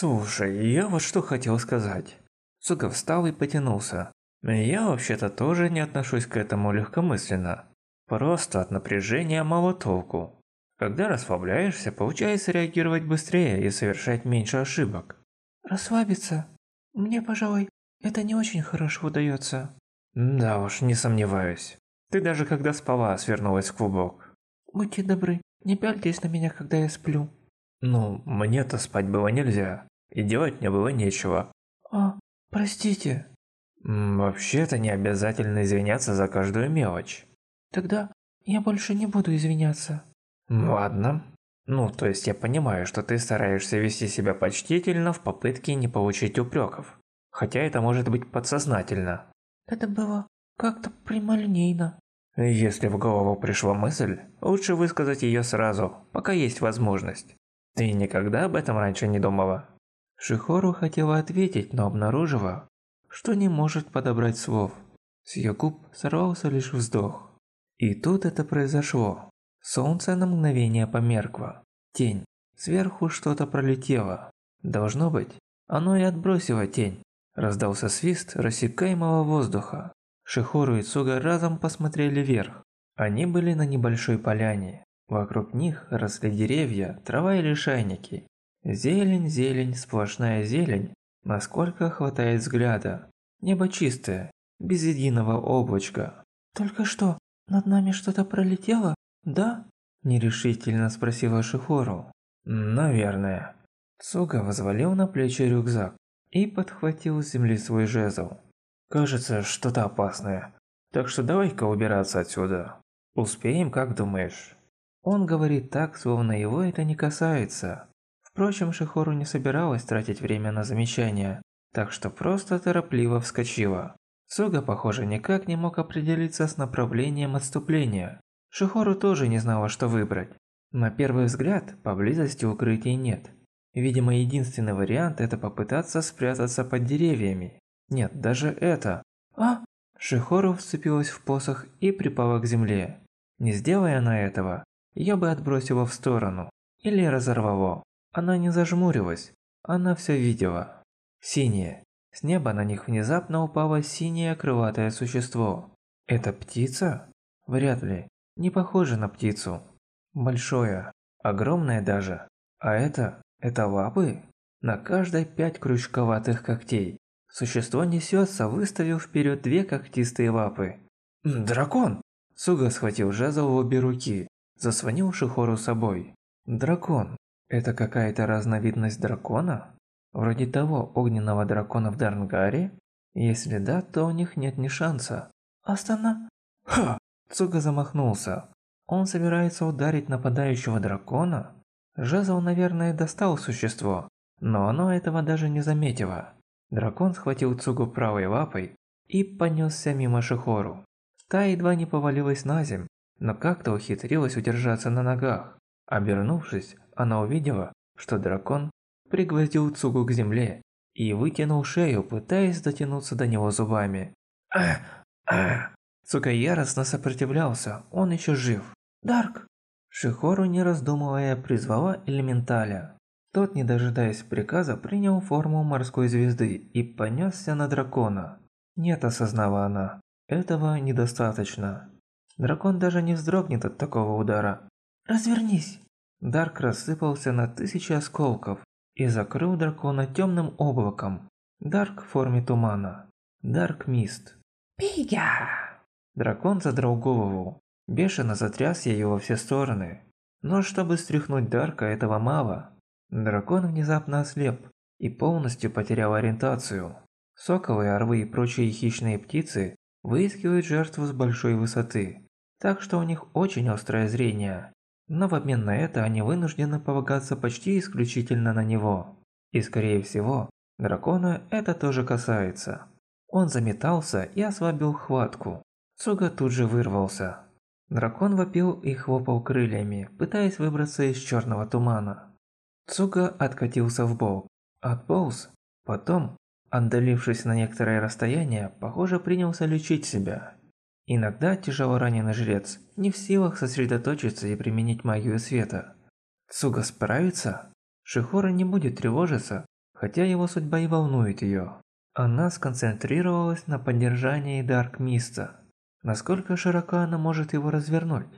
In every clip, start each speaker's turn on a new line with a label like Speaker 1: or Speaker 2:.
Speaker 1: Слушай, я вот что хотел сказать. Сука встал и потянулся. Я вообще-то тоже не отношусь к этому легкомысленно. Просто от напряжения мало толку. Когда расслабляешься, получается реагировать быстрее и совершать меньше ошибок.
Speaker 2: Расслабиться? Мне, пожалуй, это не очень хорошо удается.
Speaker 1: Да уж, не сомневаюсь. Ты даже когда спала, свернулась в клубок.
Speaker 2: Будьте добры, не пяльтесь на меня, когда я сплю.
Speaker 1: Ну, мне-то спать было нельзя, и делать мне было нечего.
Speaker 2: А, простите.
Speaker 1: Вообще-то не обязательно извиняться за каждую мелочь.
Speaker 2: Тогда я больше не буду извиняться.
Speaker 1: Ладно. Ну, то есть я понимаю, что ты стараешься вести себя почтительно в попытке не получить упреков. Хотя это может быть подсознательно.
Speaker 2: Это было как-то прямолинейно.
Speaker 1: Если в голову пришла мысль, лучше высказать ее сразу, пока есть возможность. Ты никогда об этом раньше не думала? Шихору хотела ответить, но обнаружила, что не может подобрать слов. С ее губ сорвался лишь вздох. И тут это произошло. Солнце на мгновение померкло. Тень. Сверху что-то пролетело. Должно быть, оно и отбросило тень. Раздался свист рассекаемого воздуха. Шихору и Цуга разом посмотрели вверх. Они были на небольшой поляне. Вокруг них росли деревья, трава и лишайники. Зелень, зелень, сплошная зелень, насколько хватает взгляда. Небо чистое, без единого облачка.
Speaker 2: «Только что, над нами что-то пролетело, да?» Нерешительно спросила Шихору.
Speaker 1: «Наверное». Цуга возвалил на плечи рюкзак и подхватил с земли свой жезл. «Кажется, что-то опасное. Так что давай-ка убираться отсюда. Успеем, как думаешь?» Он говорит так, словно его это не касается. Впрочем, Шихору не собиралась тратить время на замечания, так что просто торопливо вскочила. Суга, похоже, никак не мог определиться с направлением отступления. Шихору тоже не знала, что выбрать. На первый взгляд, поблизости укрытий нет. Видимо, единственный вариант – это попытаться спрятаться под деревьями. Нет, даже это. А! Шихору вцепилась в посох и припала к земле. Не сделая она этого, ее бы отбросило в сторону. Или разорвало. Она не зажмурилась. Она все видела. Синее. С неба на них внезапно упало синее крылатое существо. Это птица? Вряд ли. Не похоже на птицу. Большое. Огромное даже. А это это лапы? На каждой пять крючковатых когтей. Существо несется, выставив вперед две когтистые лапы. «Дракон!» Суга схватил жезл в обе руки, заслонил Шихору собой. «Дракон. Это какая-то разновидность дракона? Вроде того огненного дракона в Дарнгаре? Если да, то у них нет ни шанса».
Speaker 2: «Астана?»
Speaker 1: «Ха!» Цуга замахнулся. Он собирается ударить нападающего дракона? Жезл, наверное, достал существо, но оно этого даже не заметило. Дракон схватил Цугу правой лапой и понесся мимо Шихору. Та едва не повалилась на земь, но как-то ухитрилась удержаться на ногах. Обернувшись, она увидела, что дракон пригвоздил Цугу к земле и вытянул шею, пытаясь дотянуться до него зубами. Цуга яростно сопротивлялся, он еще жив.
Speaker 2: «Дарк!»
Speaker 1: Шихору, не раздумывая, призвала элементаля. Тот, не дожидаясь приказа, принял форму морской звезды и понесся на дракона. Нет, осознала она, этого недостаточно. Дракон даже не вздрогнет от такого удара.
Speaker 2: «Развернись!»
Speaker 1: Дарк рассыпался на тысячи осколков и закрыл дракона темным облаком. Дарк в форме тумана. Дарк Мист.
Speaker 2: «Пига!»
Speaker 1: Дракон задрал голову, Бешено затряс ее во все стороны. Но чтобы стряхнуть Дарка, этого мало. Дракон внезапно ослеп и полностью потерял ориентацию. Соколы, орлы и прочие хищные птицы выискивают жертву с большой высоты, так что у них очень острое зрение. Но в обмен на это они вынуждены полагаться почти исключительно на него. И скорее всего, дракона это тоже касается. Он заметался и ослабил хватку. Суга тут же вырвался. Дракон вопил и хлопал крыльями, пытаясь выбраться из черного тумана. Цуга откатился в бок, отполз, потом, отдалившись на некоторое расстояние, похоже принялся лечить себя. Иногда тяжело раненый жрец не в силах сосредоточиться и применить магию света. Цуга справится? Шихора не будет тревожиться, хотя его судьба и волнует ее. Она сконцентрировалась на поддержании Дарк Миста. Насколько широко она может его развернуть?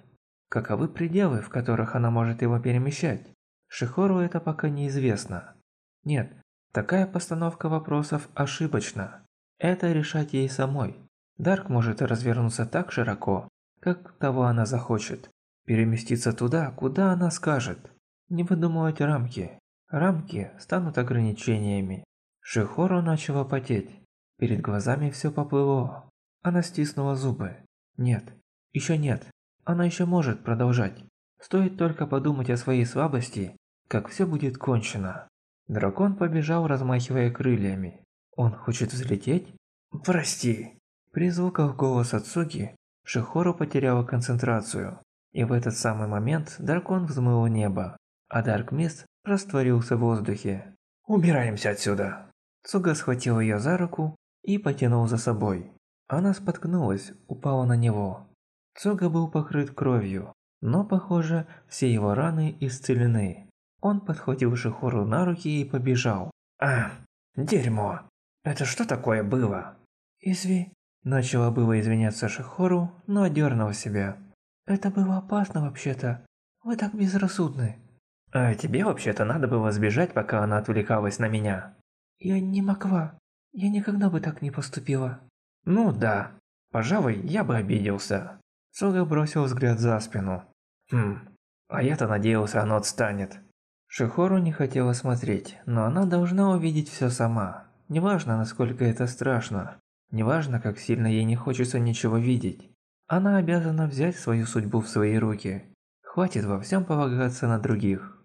Speaker 1: Каковы пределы, в которых она может его перемещать? Шихору это пока неизвестно. Нет, такая постановка вопросов ошибочна. Это решать ей самой. Дарк может развернуться так широко, как того она захочет. Переместиться туда, куда она скажет. Не выдумывать рамки. Рамки станут ограничениями. Шихору начала потеть. Перед глазами все поплыло. Она стиснула зубы. Нет, еще нет. Она еще может продолжать. Стоит только подумать о своей слабости, как все будет кончено. Дракон побежал, размахивая крыльями. Он хочет взлететь? Прости. При звуках голоса Цуги Шихору потеряла концентрацию. И в этот самый момент дракон взмыл небо а Дарк Мист растворился в воздухе. «Убираемся отсюда!» Цуга схватил ее за руку и потянул за собой. Она споткнулась, упала на него. Цуга был покрыт кровью, но, похоже, все его раны исцелены. Он подхватил Шихору на руки и побежал. «А, дерьмо! Это что такое было?»
Speaker 2: «Изви...»
Speaker 1: Начала было извиняться Шихору, но одернула себя.
Speaker 2: «Это было опасно вообще-то. Вы так безрассудны».
Speaker 1: А тебе вообще-то надо было сбежать, пока она отвлекалась на меня.
Speaker 2: Я не могла. Я никогда бы так не поступила.
Speaker 1: Ну да. Пожалуй, я бы обиделся. Сога бросил взгляд за спину. Хм, а я-то надеялся, оно отстанет. Шихору не хотела смотреть, но она должна увидеть все сама. Неважно, насколько это страшно. Неважно, как сильно ей не хочется ничего видеть. Она обязана взять свою судьбу в свои руки. Хватит во всем полагаться на других.